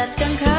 datang